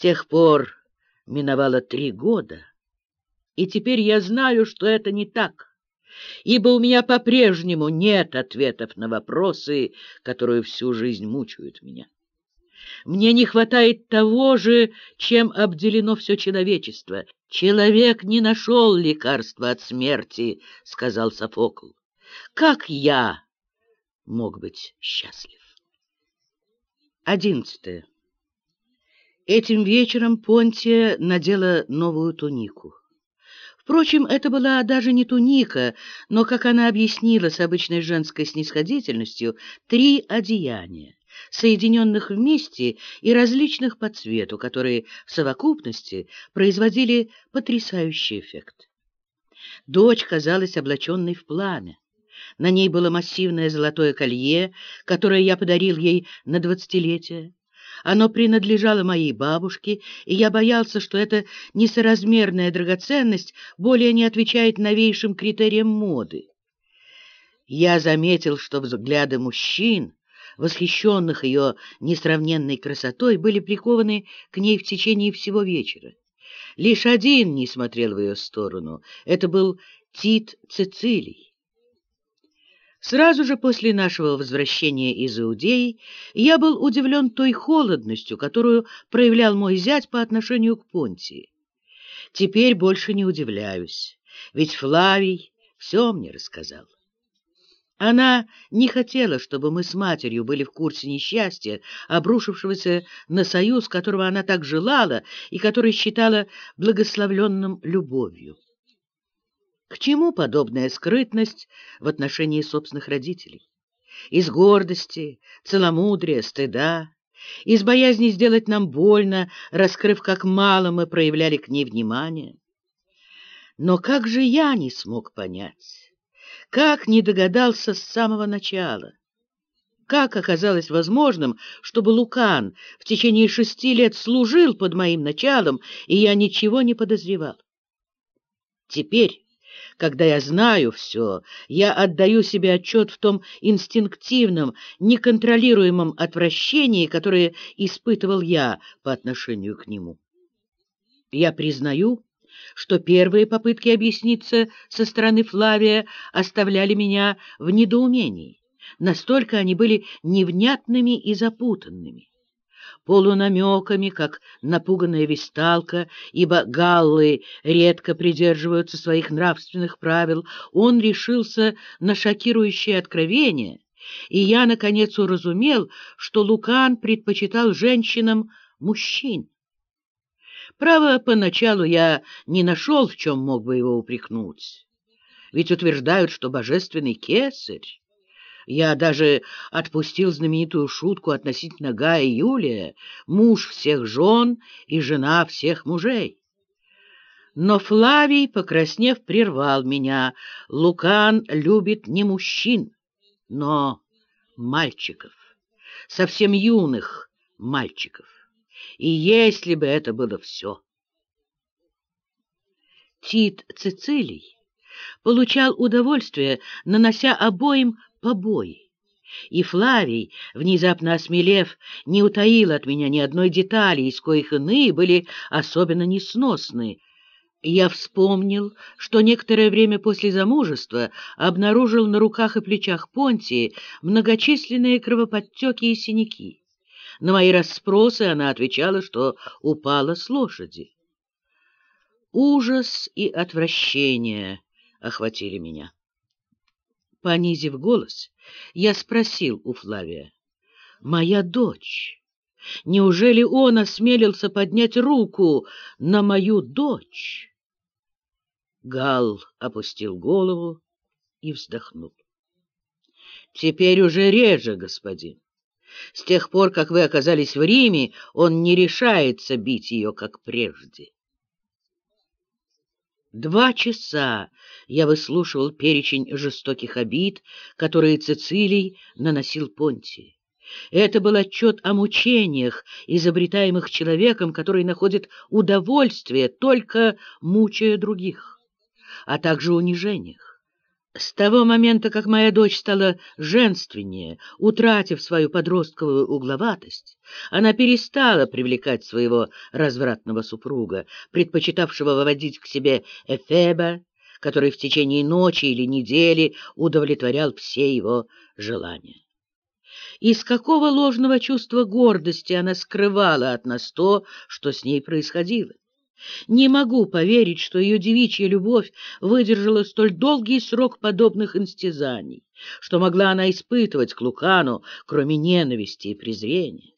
тех пор миновало три года, и теперь я знаю, что это не так, ибо у меня по-прежнему нет ответов на вопросы, которые всю жизнь мучают меня. Мне не хватает того же, чем обделено все человечество. Человек не нашел лекарства от смерти, — сказал Софокл. Как я мог быть счастлив? Одиннадцатое. Этим вечером Понтия надела новую тунику. Впрочем, это была даже не туника, но, как она объяснила с обычной женской снисходительностью, три одеяния соединенных вместе и различных по цвету, которые в совокупности производили потрясающий эффект. Дочь казалась облаченной в пламя. На ней было массивное золотое колье, которое я подарил ей на двадцатилетие. Оно принадлежало моей бабушке, и я боялся, что эта несоразмерная драгоценность более не отвечает новейшим критериям моды. Я заметил, что взгляды мужчин восхищенных ее несравненной красотой, были прикованы к ней в течение всего вечера. Лишь один не смотрел в ее сторону. Это был Тит Цицилий. Сразу же после нашего возвращения из Иудеи я был удивлен той холодностью, которую проявлял мой зять по отношению к Понтии. Теперь больше не удивляюсь, ведь Флавий все мне рассказал. Она не хотела, чтобы мы с матерью были в курсе несчастья, обрушившегося на союз, которого она так желала и который считала благословленным любовью. К чему подобная скрытность в отношении собственных родителей? Из гордости, целомудрия, стыда, из боязни сделать нам больно, раскрыв, как мало мы проявляли к ней внимание. Но как же я не смог понять? Как не догадался с самого начала? Как оказалось возможным, чтобы Лукан в течение шести лет служил под моим началом, и я ничего не подозревал? Теперь, когда я знаю все, я отдаю себе отчет в том инстинктивном, неконтролируемом отвращении, которое испытывал я по отношению к нему. Я признаю, что первые попытки объясниться со стороны Флавия оставляли меня в недоумении. Настолько они были невнятными и запутанными. Полунамеками, как напуганная висталка, ибо галлы редко придерживаются своих нравственных правил, он решился на шокирующее откровение, и я, наконец, уразумел, что Лукан предпочитал женщинам мужчин. Право, поначалу я не нашел, в чем мог бы его упрекнуть. Ведь утверждают, что божественный кесарь. Я даже отпустил знаменитую шутку относительно Гая Юлия, муж всех жен и жена всех мужей. Но Флавий, покраснев, прервал меня. Лукан любит не мужчин, но мальчиков, совсем юных мальчиков. И если бы это было все. Тит Цицилий получал удовольствие, нанося обоим побои. И Флавий, внезапно осмелев, не утаил от меня ни одной детали, из коих иные были особенно несносны. Я вспомнил, что некоторое время после замужества обнаружил на руках и плечах Понтии многочисленные кровоподтеки и синяки. На мои расспросы она отвечала, что упала с лошади. Ужас и отвращение охватили меня. Понизив голос, я спросил у Флавия, «Моя дочь, неужели он осмелился поднять руку на мою дочь?» Гал опустил голову и вздохнул. «Теперь уже реже, господин. С тех пор, как вы оказались в Риме, он не решается бить ее, как прежде. Два часа я выслушивал перечень жестоких обид, которые Цицилий наносил Понтии. Это был отчет о мучениях, изобретаемых человеком, который находит удовольствие, только мучая других, а также унижениях. С того момента, как моя дочь стала женственнее, утратив свою подростковую угловатость, она перестала привлекать своего развратного супруга, предпочитавшего выводить к себе Эфеба, который в течение ночи или недели удовлетворял все его желания. Из какого ложного чувства гордости она скрывала от нас то, что с ней происходило? Не могу поверить, что ее девичья любовь выдержала столь долгий срок подобных инстязаний, что могла она испытывать к Лукану, кроме ненависти и презрения.